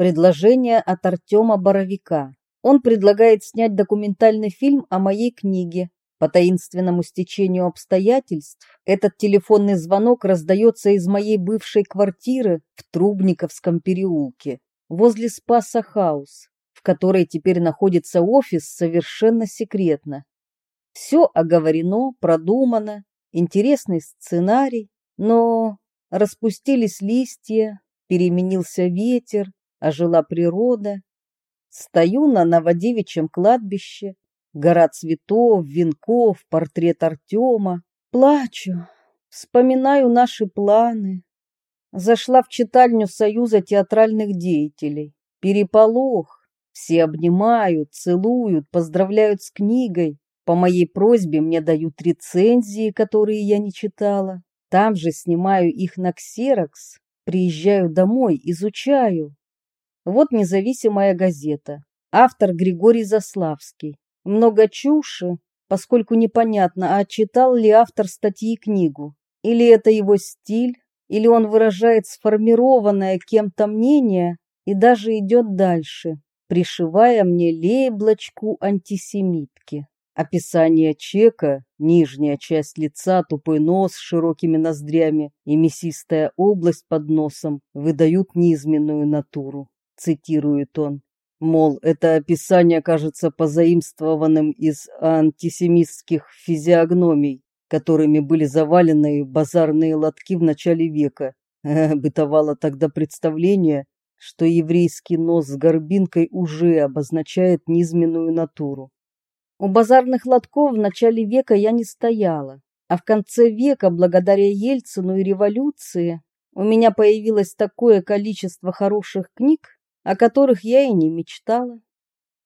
Предложение от Артема Боровика. Он предлагает снять документальный фильм о моей книге. По таинственному стечению обстоятельств этот телефонный звонок раздается из моей бывшей квартиры в Трубниковском переулке, возле Спаса Хаус, в которой теперь находится офис совершенно секретно. Все оговорено, продумано, интересный сценарий, но распустились листья, переменился ветер, ожила природа. Стою на Новодевичьем кладбище, гора цветов, венков, портрет Артема. Плачу, вспоминаю наши планы. Зашла в читальню Союза театральных деятелей. Переполох. Все обнимают, целуют, поздравляют с книгой. По моей просьбе мне дают рецензии, которые я не читала. Там же снимаю их на ксерокс, приезжаю домой, изучаю. Вот независимая газета. Автор Григорий Заславский. Много чуши, поскольку непонятно, а читал ли автор статьи книгу. Или это его стиль, или он выражает сформированное кем-то мнение и даже идет дальше, пришивая мне лейблочку антисемитки. Описание чека, нижняя часть лица, тупой нос с широкими ноздрями и мясистая область под носом выдают низменную натуру, цитирует он. Мол, это описание кажется позаимствованным из антисемитских физиогномий, которыми были завалены базарные лотки в начале века. Бытовало тогда представление, что еврейский нос с горбинкой уже обозначает низменную натуру. У базарных лотков в начале века я не стояла, а в конце века, благодаря Ельцину и революции, у меня появилось такое количество хороших книг, о которых я и не мечтала.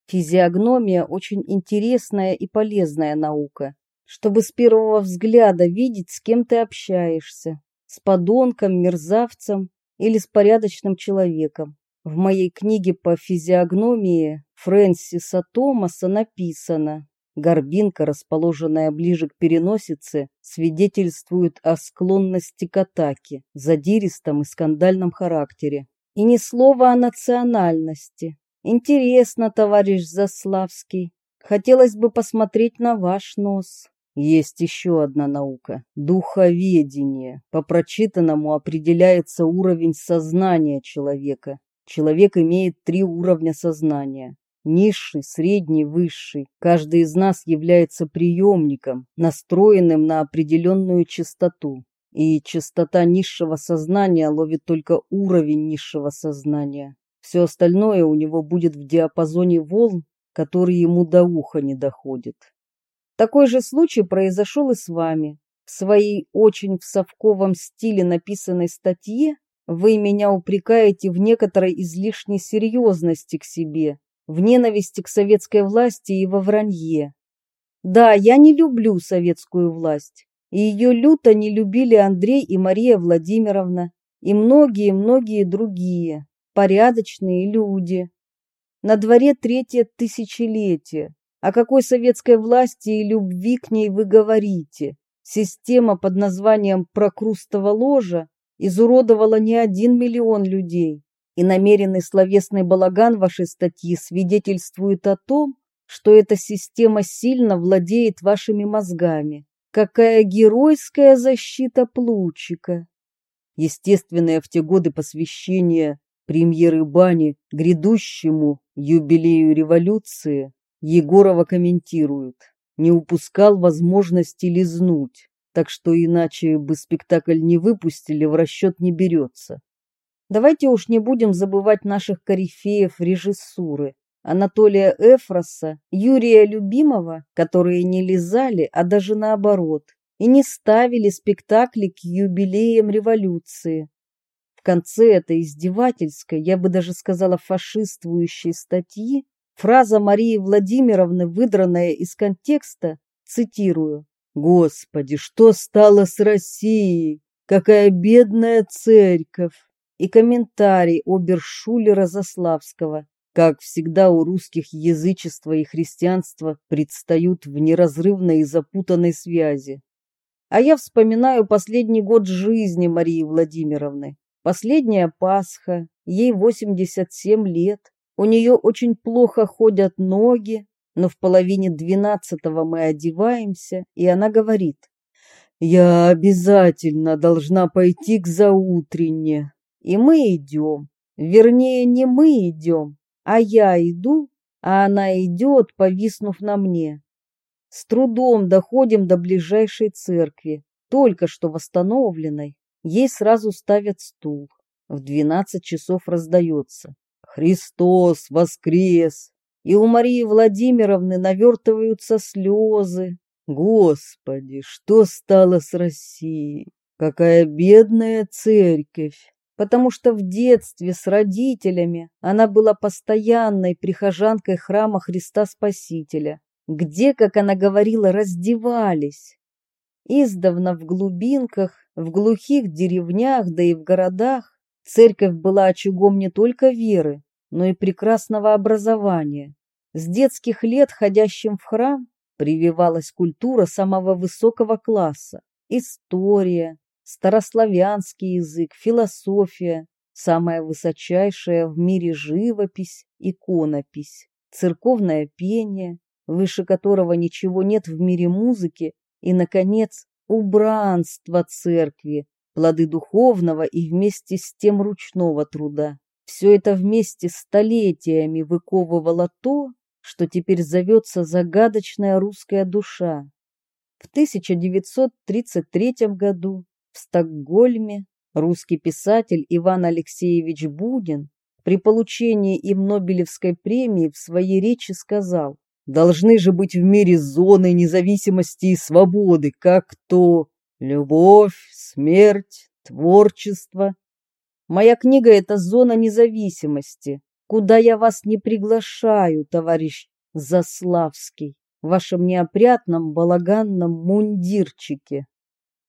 Физиогномия очень интересная и полезная наука, чтобы с первого взгляда видеть, с кем ты общаешься, с подонком, мерзавцем или с порядочным человеком. В моей книге по физиогномии Фрэнсиса Томаса написано Горбинка, расположенная ближе к переносице, свидетельствует о склонности к атаке, задиристом и скандальном характере. И ни слова о национальности. Интересно, товарищ Заславский. Хотелось бы посмотреть на ваш нос. Есть еще одна наука – духоведение. По прочитанному определяется уровень сознания человека. Человек имеет три уровня сознания Низший, средний, высший. Каждый из нас является приемником, настроенным на определенную частоту. И частота низшего сознания ловит только уровень низшего сознания. Все остальное у него будет в диапазоне волн, которые ему до уха не доходят. Такой же случай произошел и с вами. В своей очень в совковом стиле написанной статье вы меня упрекаете в некоторой излишней серьезности к себе, в ненависти к советской власти и во вранье. Да, я не люблю советскую власть, и ее люто не любили Андрей и Мария Владимировна, и многие-многие другие, порядочные люди. На дворе третье тысячелетие. О какой советской власти и любви к ней вы говорите? Система под названием «Прокрустово ложа» изуродовала не один миллион людей и намеренный словесный балаган вашей статьи свидетельствует о том, что эта система сильно владеет вашими мозгами. Какая геройская защита Плучика! Естественное в те годы посвящение премьеры Бани грядущему юбилею революции Егорова комментирует. Не упускал возможности лизнуть, так что иначе бы спектакль не выпустили, в расчет не берется. Давайте уж не будем забывать наших корифеев режиссуры. Анатолия Эфроса, Юрия Любимого, которые не лизали, а даже наоборот, и не ставили спектакли к юбилеям революции. В конце этой издевательской, я бы даже сказала фашистующей статьи, фраза Марии Владимировны, выдранная из контекста, цитирую, «Господи, что стало с Россией? Какая бедная церковь!» и комментарий обершулера Заславского. Как всегда у русских язычество и христианство предстают в неразрывной и запутанной связи. А я вспоминаю последний год жизни Марии Владимировны. Последняя Пасха, ей 87 лет. У нее очень плохо ходят ноги, но в половине двенадцатого мы одеваемся, и она говорит, «Я обязательно должна пойти к заутренне». И мы идем. Вернее, не мы идем, а я иду, а она идет, повиснув на мне. С трудом доходим до ближайшей церкви, только что восстановленной. Ей сразу ставят стул. В двенадцать часов раздается. «Христос воскрес!» И у Марии Владимировны навертываются слезы. Господи, что стало с Россией? Какая бедная церковь! Потому что в детстве с родителями она была постоянной прихожанкой храма Христа Спасителя, где, как она говорила, раздевались. Издавна в глубинках, в глухих деревнях, да и в городах церковь была очагом не только веры, но и прекрасного образования. С детских лет ходящим в храм прививалась культура самого высокого класса, история, старославянский язык, философия, самая высочайшая в мире живопись, иконопись, церковное пение, выше которого ничего нет в мире музыки и, наконец, убранство церкви, плоды духовного и вместе с тем ручного труда. Все это вместе столетиями выковывало то, что теперь зовется загадочная русская душа. В 1933 году в Стокгольме русский писатель Иван Алексеевич Будин при получении им Нобелевской премии в своей речи сказал Должны же быть в мире зоны независимости и свободы, как то любовь, смерть, творчество. Моя книга — это зона независимости, куда я вас не приглашаю, товарищ Заславский, в вашем неопрятном балаганном мундирчике.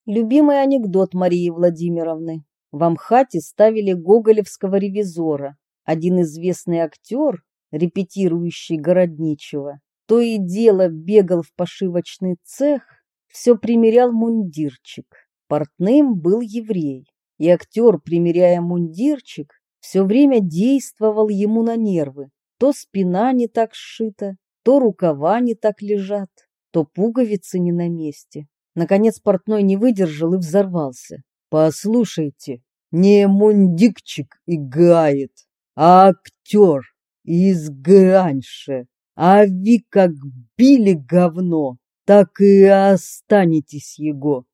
Любимый анекдот Марии Владимировны. В Амхате ставили гоголевского ревизора. Один известный актер, репетирующий Городничего, то и дело бегал в пошивочный цех, все примерял мундирчик. Портным был еврей, и актер, примеряя мундирчик, все время действовал ему на нервы. То спина не так сшита, то рукава не так лежат, то пуговицы не на месте. Наконец портной не выдержал и взорвался. «Послушайте, не мундикчик играет, а актер из Граньше. А вы как били говно, так и останетесь его.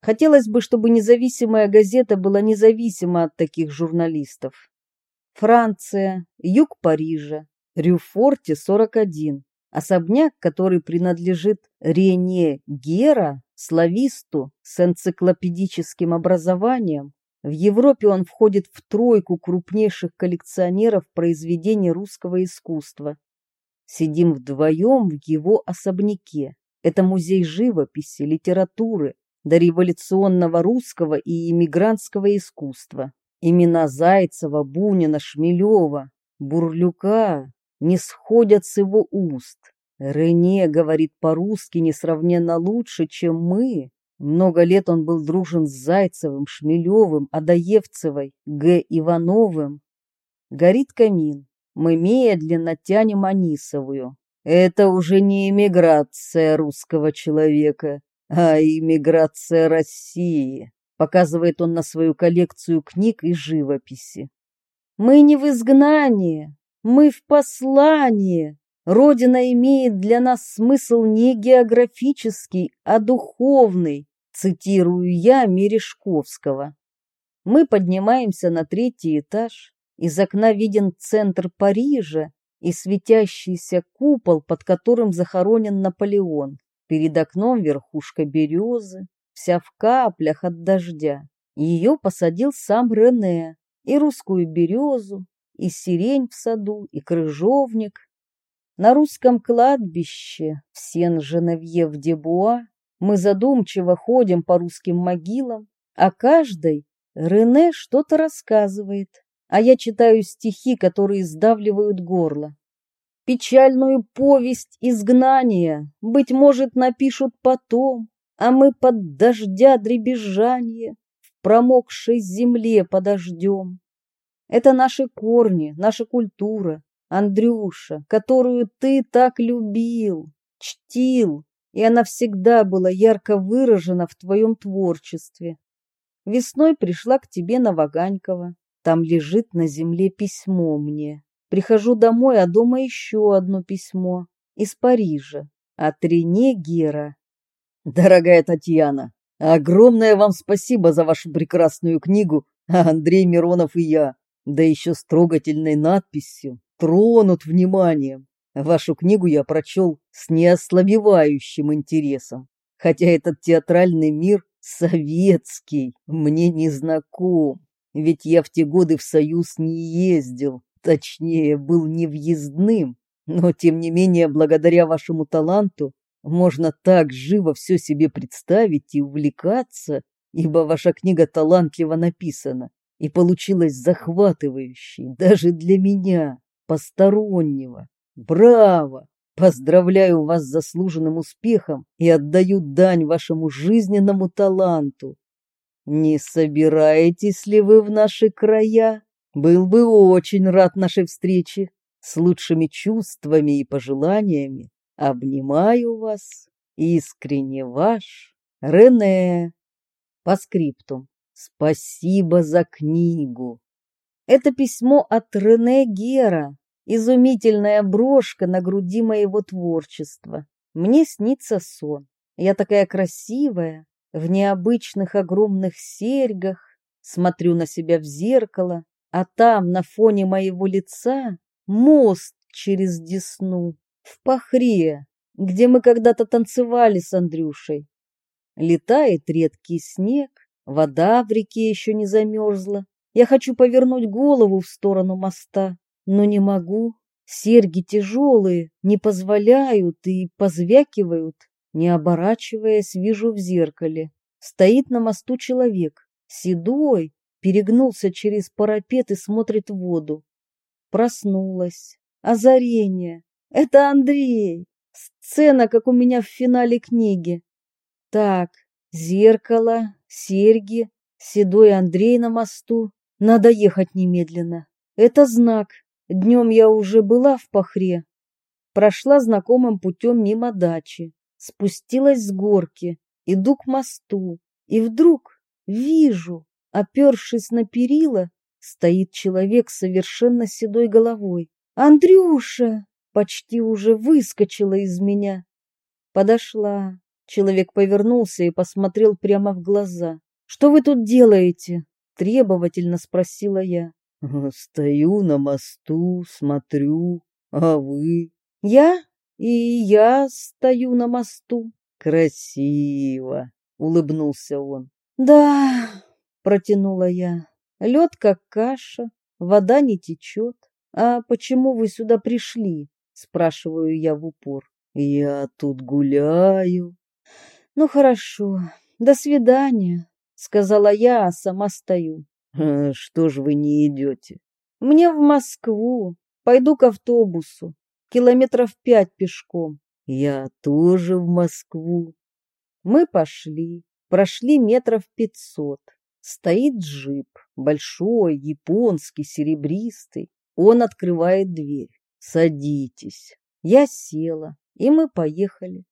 Хотелось бы, чтобы независимая газета была независима от таких журналистов. Франция, юг Парижа, Рюфорте 41. Особняк, который принадлежит Рене Гера, слависту с энциклопедическим образованием. В Европе он входит в тройку крупнейших коллекционеров произведений русского искусства. Сидим вдвоем в его особняке. Это музей живописи, литературы, дореволюционного русского и иммигрантского искусства. Имена Зайцева, Бунина, Шмелева, Бурлюка не сходят с его уст. Рене говорит по-русски несравненно лучше, чем мы. Много лет он был дружен с Зайцевым, Шмелевым, Адаевцевой, Г. Ивановым. Горит камин. Мы медленно тянем Анисовую. Это уже не иммиграция русского человека, а иммиграция России, показывает он на свою коллекцию книг и живописи. Мы не в изгнании, мы в послании. Родина имеет для нас смысл не географический, а духовный, цитирую я Мережковского. Мы поднимаемся на третий этаж, из окна виден центр Парижа и светящийся купол, под которым захоронен Наполеон. Перед окном верхушка березы, вся в каплях от дождя. Ее посадил сам Рене, и русскую березу, и сирень в саду, и крыжовник. На русском кладбище в Сен-Женевье-в-Дебуа мы задумчиво ходим по русским могилам, а каждый Рене что-то рассказывает а я читаю стихи, которые сдавливают горло. Печальную повесть изгнания, быть может, напишут потом, а мы под дождя дребезжание в промокшей земле подождем. Это наши корни, наша культура, Андрюша, которую ты так любил, чтил, и она всегда была ярко выражена в твоем творчестве. Весной пришла к тебе на Ваганьково. Там лежит на земле письмо мне. Прихожу домой, а дома еще одно письмо из Парижа от Рене Гера. Дорогая Татьяна, огромное вам спасибо за вашу прекрасную книгу «Андрей Миронов и я», да еще с трогательной надписью «Тронут вниманием». Вашу книгу я прочел с неослабевающим интересом, хотя этот театральный мир советский мне не знаком, ведь я в те годы в Союз не ездил, точнее, был невъездным, но тем не менее, благодаря вашему таланту, можно так живо все себе представить и увлекаться, ибо ваша книга талантливо написана и получилась захватывающей даже для меня, постороннего. Браво! Поздравляю вас с заслуженным успехом и отдаю дань вашему жизненному таланту. Не собираетесь ли вы в наши края? Был бы очень рад нашей встрече. С лучшими чувствами и пожеланиями обнимаю вас. Искренне ваш Рене. По скрипту. Спасибо за книгу. Это письмо от Рене Гера, изумительная брошка на груди моего творчества. Мне снится сон. Я такая красивая, в необычных огромных серьгах, смотрю на себя в зеркало, а там на фоне моего лица мост через Десну, в Пахре, где мы когда-то танцевали с Андрюшей. Летает редкий снег, вода в реке еще не замерзла. Я хочу повернуть голову в сторону моста, но не могу. Серьги тяжелые, не позволяют и позвякивают. Не оборачиваясь, вижу в зеркале. Стоит на мосту человек, седой, перегнулся через парапет и смотрит в воду. Проснулась. Озарение. Это Андрей. Сцена, как у меня в финале книги. Так, зеркало, серьги, седой Андрей на мосту. Надо ехать немедленно. Это знак. Днем я уже была в Пахре, прошла знакомым путем мимо дачи, спустилась с горки, иду к мосту, и вдруг вижу, опершись на перила, стоит человек с совершенно седой головой. «Андрюша!» почти уже выскочила из меня. Подошла. Человек повернулся и посмотрел прямо в глаза. «Что вы тут делаете?» — требовательно спросила я. Стою на мосту, смотрю, а вы? Я? И я стою на мосту. Красиво, улыбнулся он. Да, протянула я. Лед как каша, вода не течет. А почему вы сюда пришли? Спрашиваю я в упор. Я тут гуляю. Ну хорошо, до свидания, сказала я, а сама стою. А что ж вы не идете? Мне в Москву. Пойду к автобусу. Километров пять пешком. Я тоже в Москву. Мы пошли. Прошли метров пятьсот. Стоит джип. Большой, японский, серебристый. Он открывает дверь. Садитесь. Я села, и мы поехали.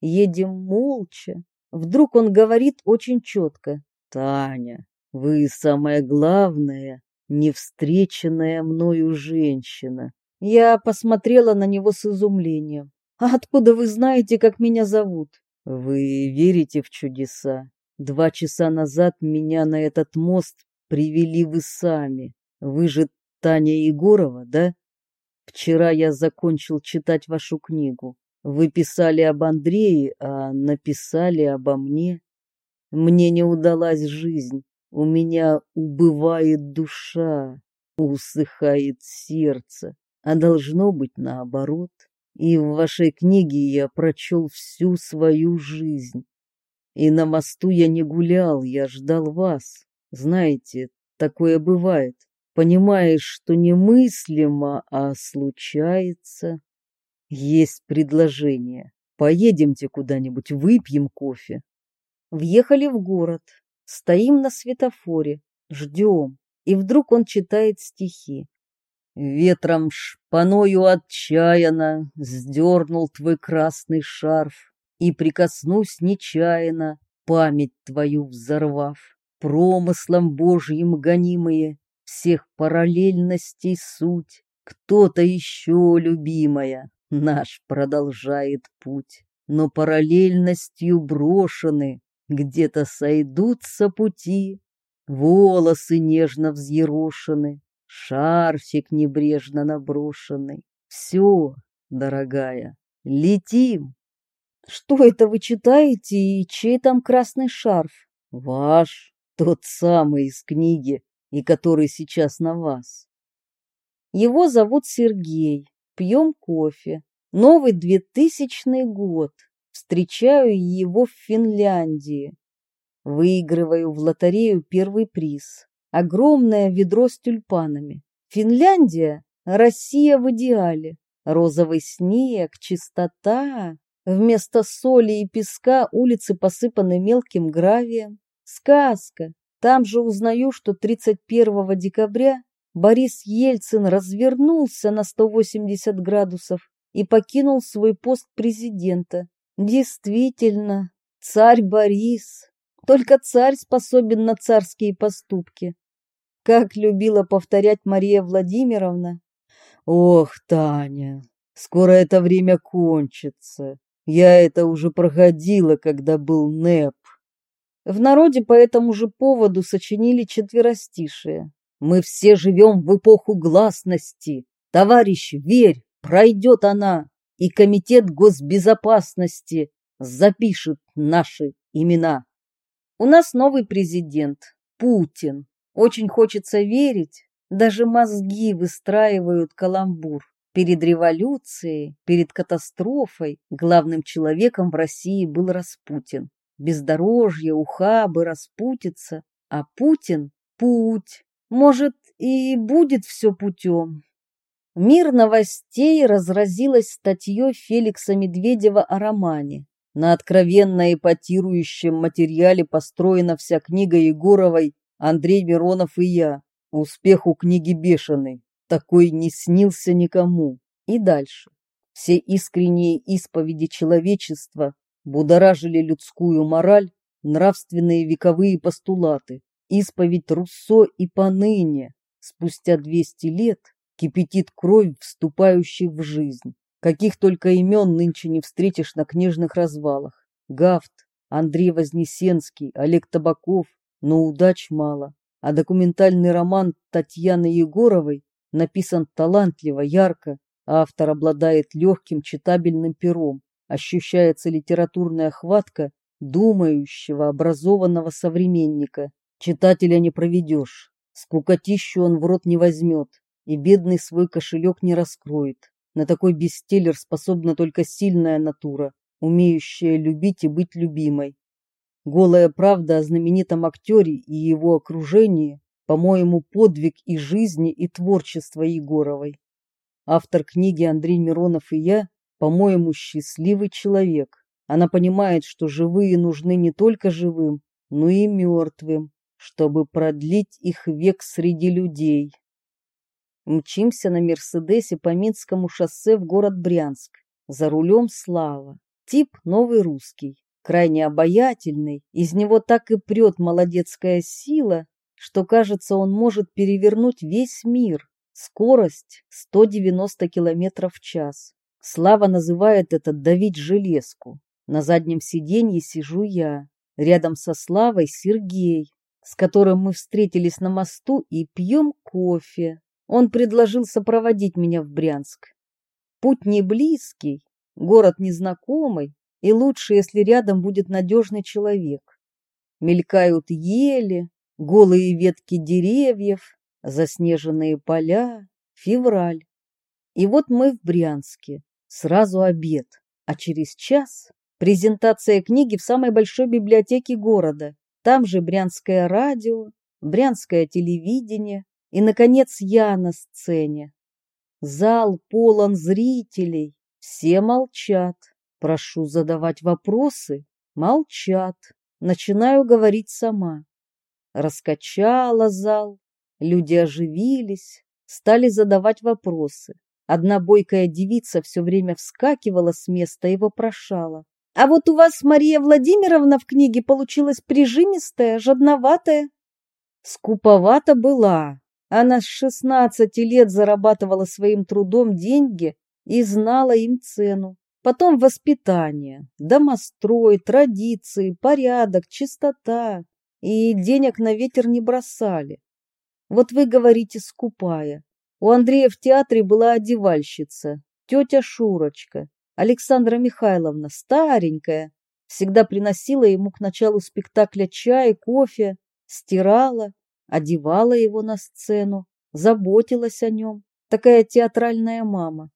Едем молча. Вдруг он говорит очень четко. Таня, вы самое главное, невстреченная мною женщина. Я посмотрела на него с изумлением. А откуда вы знаете, как меня зовут? Вы верите в чудеса? Два часа назад меня на этот мост привели вы сами. Вы же Таня Егорова, да? Вчера я закончил читать вашу книгу. Вы писали об Андрее, а написали обо мне. Мне не удалась жизнь. У меня убывает душа, усыхает сердце, а должно быть наоборот. И в вашей книге я прочел всю свою жизнь. И на мосту я не гулял, я ждал вас. Знаете, такое бывает. Понимаешь, что немыслимо, а случается. Есть предложение. Поедемте куда-нибудь, выпьем кофе. Въехали в город. Стоим на светофоре, ждем, и вдруг он читает стихи. Ветром шпаною отчаянно Сдернул твой красный шарф, И прикоснусь нечаянно, Память твою взорвав, Промыслом Божьим гонимые, Всех параллельностей суть, Кто-то еще, любимая, Наш продолжает путь, Но параллельностью брошены, Где-то сойдутся пути, Волосы нежно взъерошены, шарфик небрежно наброшенный. Все, дорогая, летим. Что это вы читаете и чей там красный шарф? Ваш, тот самый из книги, и который сейчас на вас. Его зовут Сергей. Пьем кофе. Новый двухтысячный год. Встречаю его в Финляндии. Выигрываю в лотерею первый приз огромное ведро с тюльпанами. Финляндия – Россия в идеале. Розовый снег, чистота. Вместо соли и песка улицы посыпаны мелким гравием. Сказка. Там же узнаю, что 31 декабря Борис Ельцин развернулся на 180 градусов и покинул свой пост президента. Действительно, царь Борис. Только царь способен на царские поступки. Как любила повторять Мария Владимировна. Ох, Таня, скоро это время кончится. Я это уже проходила, когда был НЭП. В народе по этому же поводу сочинили четверостишие. Мы все живем в эпоху гласности. Товарищ, верь, пройдет она, и Комитет госбезопасности запишет наши имена. У нас новый президент, Путин. Очень хочется верить, даже мозги выстраивают каламбур. Перед революцией, перед катастрофой главным человеком в России был Распутин. Бездорожье, ухабы, распутиться, а Путин – путь. Может, и будет все путем. Мир новостей разразилась статьей Феликса Медведева о романе. На откровенно эпатирующем материале построена вся книга Егоровой Андрей Миронов и я. Успех у книги бешеный. Такой не снился никому. И дальше. Все искренние исповеди человечества будоражили людскую мораль, нравственные вековые постулаты. Исповедь Руссо и поныне, спустя 200 лет, кипятит кровь вступающих в жизнь. Каких только имен нынче не встретишь на книжных развалах. Гафт, Андрей Вознесенский, Олег Табаков, но удач мало, а документальный роман Татьяны Егоровой написан талантливо, ярко, автор обладает легким читабельным пером, ощущается литературная хватка думающего, образованного современника. Читателя не проведешь, скукотищу он в рот не возьмет, и бедный свой кошелек не раскроет. На такой бестселлер способна только сильная натура, умеющая любить и быть любимой. Голая правда о знаменитом актере и его окружении, по-моему, подвиг и жизни, и творчества Егоровой. Автор книги Андрей Миронов и я, по-моему, счастливый человек. Она понимает, что живые нужны не только живым, но и мертвым, чтобы продлить их век среди людей. Мчимся на Мерседесе по Минскому шоссе в город Брянск. За рулем Слава. Тип новый русский крайне обаятельный, из него так и прет молодецкая сила, что, кажется, он может перевернуть весь мир. Скорость 190 км в час. Слава называет это «давить железку». На заднем сиденье сижу я. Рядом со Славой Сергей, с которым мы встретились на мосту и пьем кофе. Он предложил сопроводить меня в Брянск. Путь не близкий, город незнакомый, и лучше, если рядом будет надежный человек. Мелькают ели, голые ветки деревьев, заснеженные поля, февраль. И вот мы в Брянске, сразу обед, а через час презентация книги в самой большой библиотеке города. Там же брянское радио, брянское телевидение и, наконец, я на сцене. Зал полон зрителей, все молчат. Прошу задавать вопросы. Молчат. Начинаю говорить сама. раскачала зал. Люди оживились, стали задавать вопросы. Одна бойкая девица все время вскакивала с места и вопрошала. «А вот у вас, Мария Владимировна, в книге получилась прижимистая, жадноватая». Скуповата была. Она с шестнадцати лет зарабатывала своим трудом деньги и знала им цену. Потом воспитание, домострой, традиции, порядок, чистота. И денег на ветер не бросали. Вот вы говорите «скупая». У Андрея в театре была одевальщица, тетя Шурочка, Александра Михайловна, старенькая, всегда приносила ему к началу спектакля чай, кофе, стирала, одевала его на сцену, заботилась о нем. Такая театральная мама.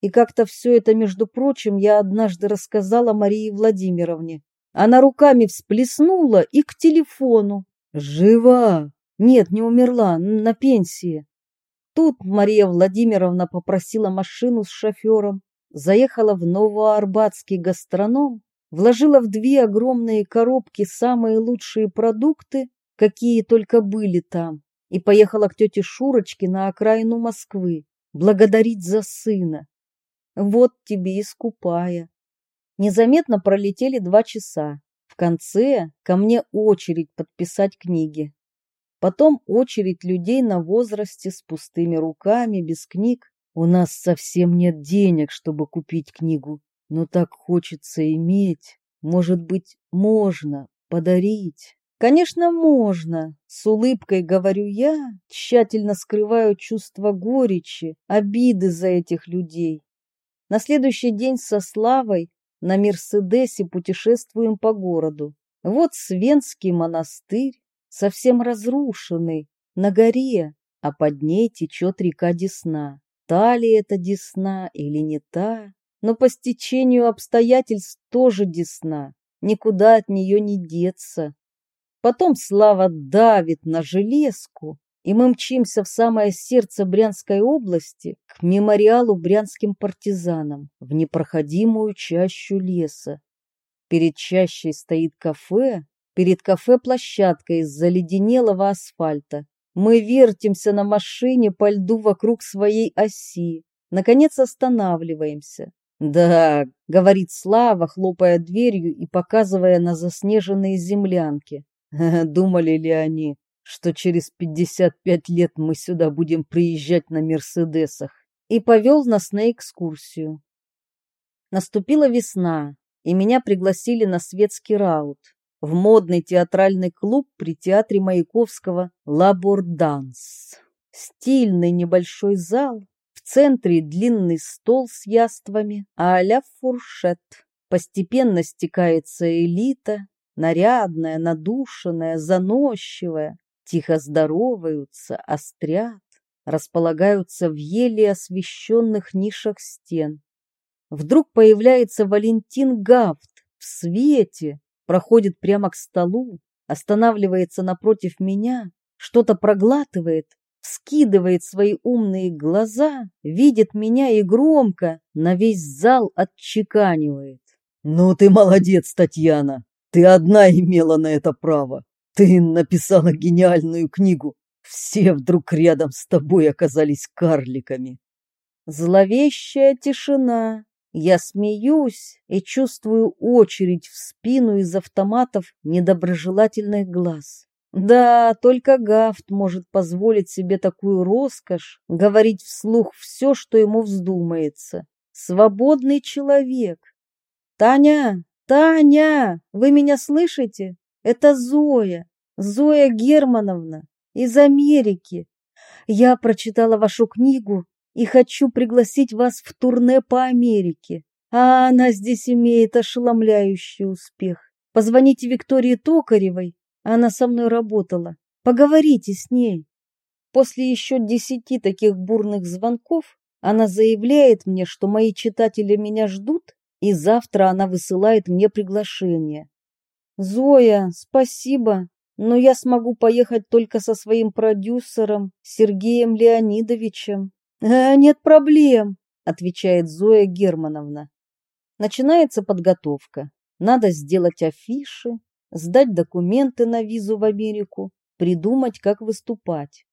И как-то все это, между прочим, я однажды рассказала Марии Владимировне. Она руками всплеснула и к телефону. «Жива!» «Нет, не умерла, на пенсии». Тут Мария Владимировна попросила машину с шофером, заехала в Новоарбатский гастроном, вложила в две огромные коробки самые лучшие продукты, какие только были там, и поехала к тете Шурочке на окраину Москвы благодарить за сына. Вот тебе и скупая. Незаметно пролетели два часа. В конце ко мне очередь подписать книги. Потом очередь людей на возрасте с пустыми руками, без книг. У нас совсем нет денег, чтобы купить книгу, но так хочется иметь. Может быть, можно подарить. Конечно, можно, с улыбкой говорю я, тщательно скрываю чувство горечи, обиды за этих людей. На следующий день со Славой на Мерседесе путешествуем по городу. Вот Свенский монастырь, совсем разрушенный, на горе, а под ней течет река Десна. Та ли это Десна или не та, но по стечению обстоятельств тоже Десна, никуда от нее не деться. Потом Слава давит на железку, и мы мчимся в самое сердце Брянской области, к мемориалу брянским партизанам, в непроходимую чащу леса. Перед чащей стоит кафе, Перед кафе площадка из заледенелого асфальта. Мы вертимся на машине по льду вокруг своей оси. Наконец останавливаемся. «Да», — говорит Слава, хлопая дверью и показывая на заснеженные землянки. Думали ли они, что через пятьдесят пять лет мы сюда будем приезжать на Мерседесах? И повел нас на экскурсию. Наступила весна, и меня пригласили на светский раут в модный театральный клуб при театре Маяковского «Лабардан-С». Стильный небольшой зал, в центре длинный стол с яствами, а-ля фуршет. Постепенно стекается элита, нарядная, надушенная, заносчивая, тихо здороваются, острят, располагаются в еле освещенных нишах стен. Вдруг появляется Валентин Гафт в свете, проходит прямо к столу, останавливается напротив меня, что-то проглатывает, скидывает свои умные глаза, видит меня и громко на весь зал отчеканивает. «Ну ты молодец, Татьяна! Ты одна имела на это право! Ты написала гениальную книгу! Все вдруг рядом с тобой оказались карликами!» Зловещая тишина, я смеюсь и чувствую очередь в спину из автоматов недоброжелательных глаз. Да, только Гафт может позволить себе такую роскошь говорить вслух все, что ему вздумается. Свободный человек. Таня, Таня, вы меня слышите? Это Зоя, Зоя Германовна из Америки. Я прочитала вашу книгу и хочу пригласить вас в турне по Америке. А она здесь имеет ошеломляющий успех. Позвоните Виктории Токаревой, она со мной работала. Поговорите с ней. После еще десяти таких бурных звонков она заявляет мне, что мои читатели меня ждут, и завтра она высылает мне приглашение. Зоя, спасибо, но я смогу поехать только со своим продюсером Сергеем Леонидовичем. «Э, «Нет проблем», — отвечает Зоя Германовна. Начинается подготовка. Надо сделать афиши, сдать документы на визу в Америку, придумать, как выступать.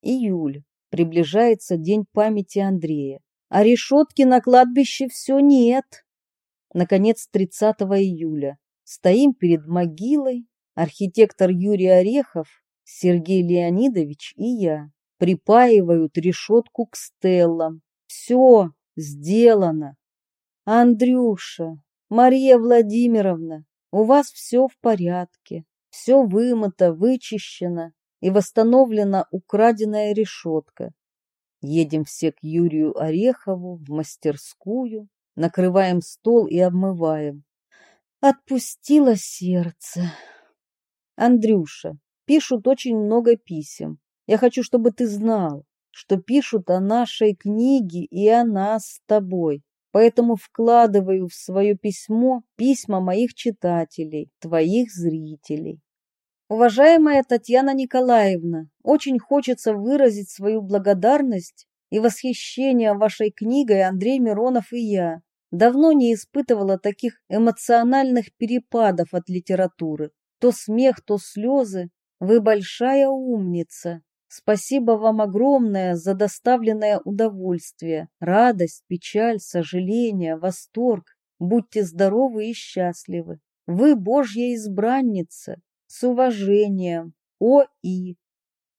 Июль. Приближается день памяти Андрея. А решетки на кладбище все нет. Наконец, 30 июля. Стоим перед могилой. Архитектор Юрий Орехов, Сергей Леонидович и я припаивают решетку к стеллам. Все сделано. Андрюша, Мария Владимировна, у вас все в порядке. Все вымыто, вычищено и восстановлена украденная решетка. Едем все к Юрию Орехову в мастерскую, накрываем стол и обмываем. Отпустило сердце. Андрюша, пишут очень много писем. Я хочу, чтобы ты знал, что пишут о нашей книге и о нас с тобой. Поэтому вкладываю в свое письмо письма моих читателей, твоих зрителей. Уважаемая Татьяна Николаевна, очень хочется выразить свою благодарность и восхищение вашей книгой Андрей Миронов и я. Давно не испытывала таких эмоциональных перепадов от литературы. То смех, то слезы. Вы большая умница. Спасибо вам огромное за доставленное удовольствие, радость, печаль, сожаление, восторг. Будьте здоровы и счастливы. Вы Божья избранница. С уважением. О.И.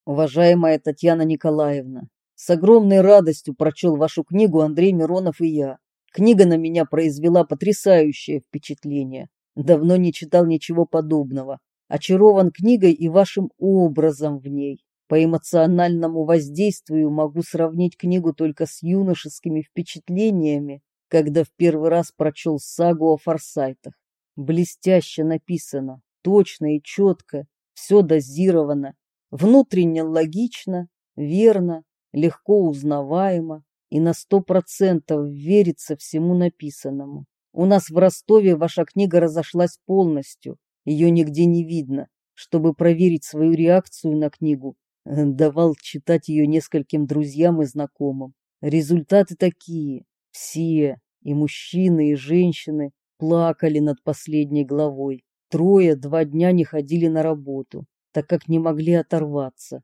Уважаемая Татьяна Николаевна, с огромной радостью прочел вашу книгу Андрей Миронов и я. Книга на меня произвела потрясающее впечатление. Давно не читал ничего подобного. Очарован книгой и вашим образом в ней. По эмоциональному воздействию могу сравнить книгу только с юношескими впечатлениями, когда в первый раз прочел сагу о форсайтах. Блестяще написано, точно и четко, все дозировано, внутренне логично, верно, легко узнаваемо и на сто процентов верится всему написанному. У нас в Ростове ваша книга разошлась полностью, ее нигде не видно. Чтобы проверить свою реакцию на книгу, давал читать ее нескольким друзьям и знакомым. Результаты такие. Все, и мужчины, и женщины, плакали над последней главой. Трое два дня не ходили на работу, так как не могли оторваться.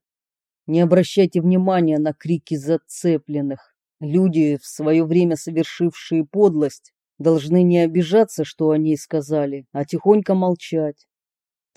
Не обращайте внимания на крики зацепленных. Люди, в свое время совершившие подлость, должны не обижаться, что они сказали, а тихонько молчать.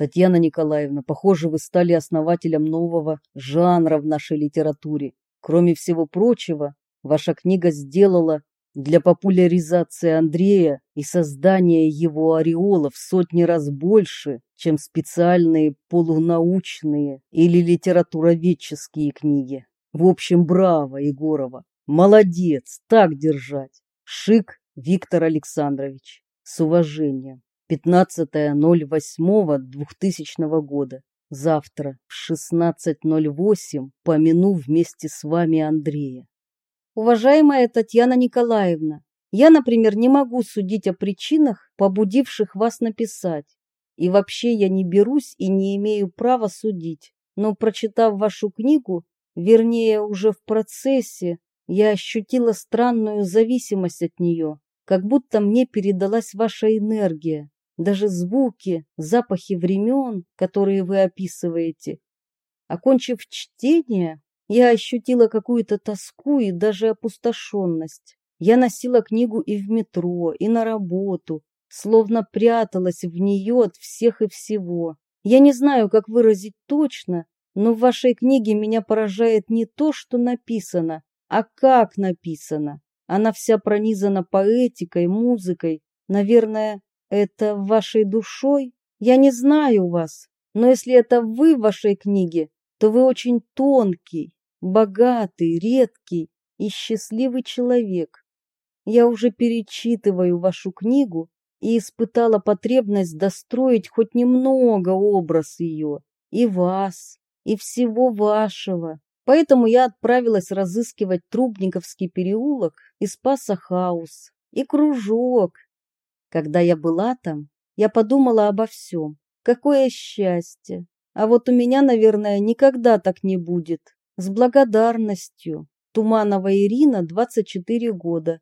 Татьяна Николаевна, похоже, вы стали основателем нового жанра в нашей литературе. Кроме всего прочего, ваша книга сделала для популяризации Андрея и создания его ореола в сотни раз больше, чем специальные полунаучные или литературоведческие книги. В общем, браво, Егорова. Молодец, так держать. Шик Виктор Александрович. С уважением. 15.08.2000 года. Завтра в 16.08 помяну вместе с вами Андрея. Уважаемая Татьяна Николаевна, я, например, не могу судить о причинах, побудивших вас написать. И вообще я не берусь и не имею права судить. Но прочитав вашу книгу, вернее, уже в процессе, я ощутила странную зависимость от нее, как будто мне передалась ваша энергия, даже звуки, запахи времен, которые вы описываете. Окончив чтение, я ощутила какую-то тоску и даже опустошенность. Я носила книгу и в метро, и на работу, словно пряталась в нее от всех и всего. Я не знаю, как выразить точно, но в вашей книге меня поражает не то, что написано, а как написано. Она вся пронизана поэтикой, музыкой. Наверное, это вашей душой? Я не знаю вас, но если это вы в вашей книге, то вы очень тонкий, богатый, редкий и счастливый человек. Я уже перечитываю вашу книгу и испытала потребность достроить хоть немного образ ее, и вас, и всего вашего. Поэтому я отправилась разыскивать Трубниковский переулок и Спаса Хаус, и кружок. Когда я была там, я подумала обо всем. Какое счастье! А вот у меня, наверное, никогда так не будет. С благодарностью. Туманова Ирина, 24 года.